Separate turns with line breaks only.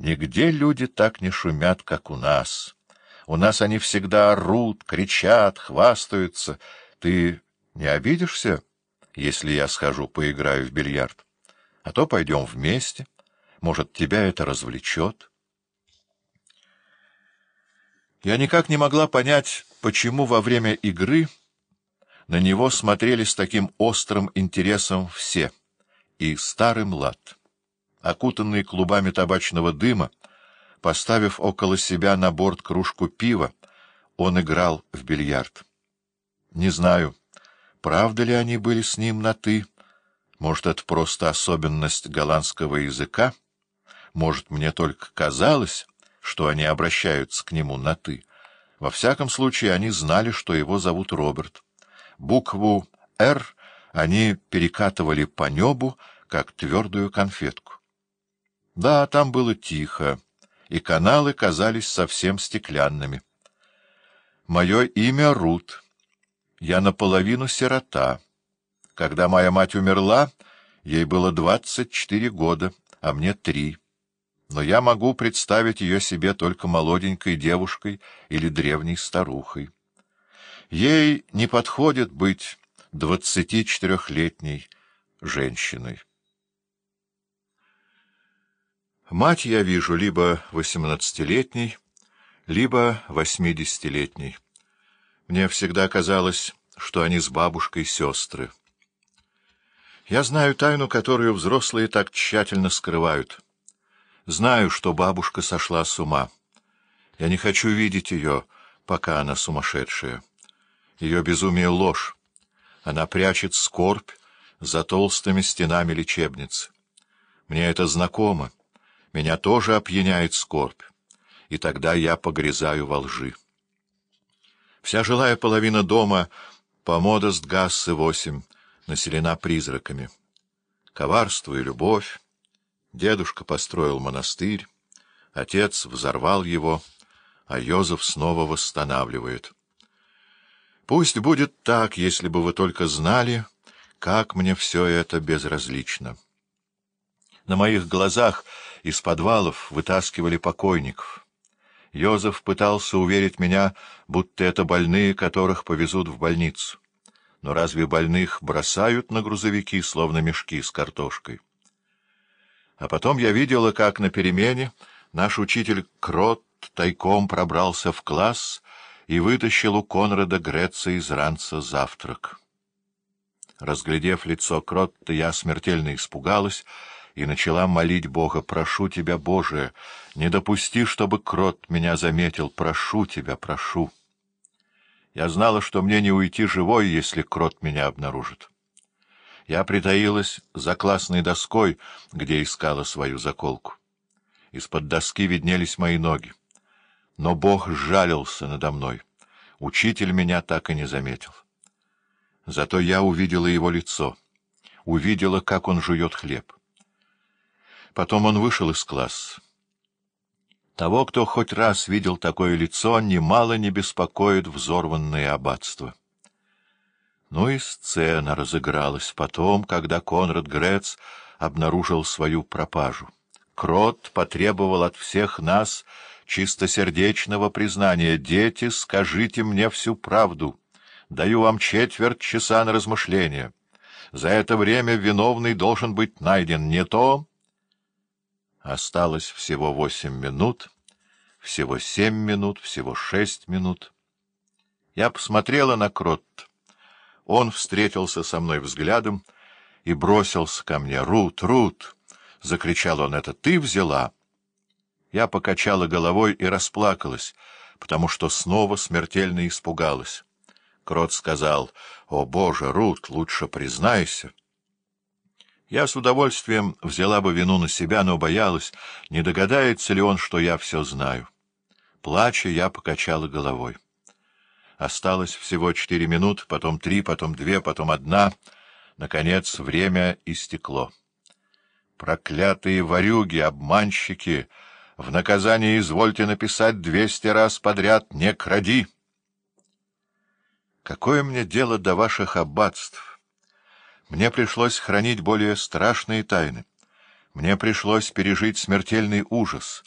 Нигде люди так не шумят, как у нас. У нас они всегда орут, кричат, хвастаются. Ты не обидишься, если я схожу поиграю в бильярд? А то пойдем вместе. Может, тебя это развлечет? Я никак не могла понять, почему во время игры на него смотрели с таким острым интересом все, и старый млад. Окутанный клубами табачного дыма, поставив около себя на борт кружку пива, он играл в бильярд. Не знаю, правда ли они были с ним на «ты», может, это просто особенность голландского языка, может, мне только казалось, что они обращаются к нему на «ты». Во всяком случае, они знали, что его зовут Роберт. Букву «Р» они перекатывали по небу, как твердую конфетку. Да, там было тихо, и каналы казались совсем стеклянными. Мое имя Рут. Я наполовину сирота. Когда моя мать умерла, ей было двадцать четыре года, а мне три. Но я могу представить ее себе только молоденькой девушкой или древней старухой. Ей не подходит быть двадцати четырехлетней женщиной. Мать я вижу либо восемнадцатилетней, либо восьмидесятилетней. Мне всегда казалось, что они с бабушкой сестры. Я знаю тайну, которую взрослые так тщательно скрывают. Знаю, что бабушка сошла с ума. Я не хочу видеть ее, пока она сумасшедшая. Ее безумие — ложь. Она прячет скорбь за толстыми стенами лечебницы. Мне это знакомо. Меня тоже опьяняет скорбь. И тогда я погрязаю во лжи. Вся жилая половина дома по Модестгассе 8 населена призраками. Коварство и любовь. Дедушка построил монастырь, отец взорвал его, а Йозеф снова восстанавливает — Пусть будет так, если бы вы только знали, как мне все это безразлично. На моих глазах из подвалов вытаскивали покойников. Йозеф пытался уверить меня, будто это больные, которых повезут в больницу. Но разве больных бросают на грузовики, словно мешки с картошкой? А потом я видела, как на перемене наш учитель Крот тайком пробрался в класс и вытащил у Конрада Греца из ранца завтрак. Разглядев лицо Кротта, я смертельно испугалась и начала молить Бога, «Прошу тебя, Боже, не допусти, чтобы Крот меня заметил, прошу тебя, прошу». Я знала, что мне не уйти живой, если Крот меня обнаружит. Я притаилась за классной доской, где искала свою заколку. Из-под доски виднелись мои ноги. Но Бог жалился надо мной. Учитель меня так и не заметил. Зато я увидела его лицо, увидела, как он жует хлеб. Потом он вышел из класса. Того, кто хоть раз видел такое лицо, немало не беспокоит взорванное аббатство. Ну и сцена разыгралась потом, когда Конрад Грец обнаружил свою пропажу. Крот потребовал от всех нас чистосердечного признания. «Дети, скажите мне всю правду. Даю вам четверть часа на размышление. За это время виновный должен быть найден. Не то...» Осталось всего восемь минут, всего семь минут, всего шесть минут. Я посмотрела на Крот. Он встретился со мной взглядом и бросился ко мне. «Рут, Рут!» — закричал он. «Это ты взяла?» Я покачала головой и расплакалась, потому что снова смертельно испугалась. Крот сказал, «О, Боже, Рут, лучше признайся». Я с удовольствием взяла бы вину на себя, но боялась, не догадается ли он, что я все знаю. Плача, я покачала головой. Осталось всего четыре минуты, потом три, потом две, потом одна. Наконец, время истекло. Проклятые ворюги, обманщики! В наказание извольте написать двести раз подряд «Не кради». Какое мне дело до ваших аббатств? Мне пришлось хранить более страшные тайны. Мне пришлось пережить смертельный ужас.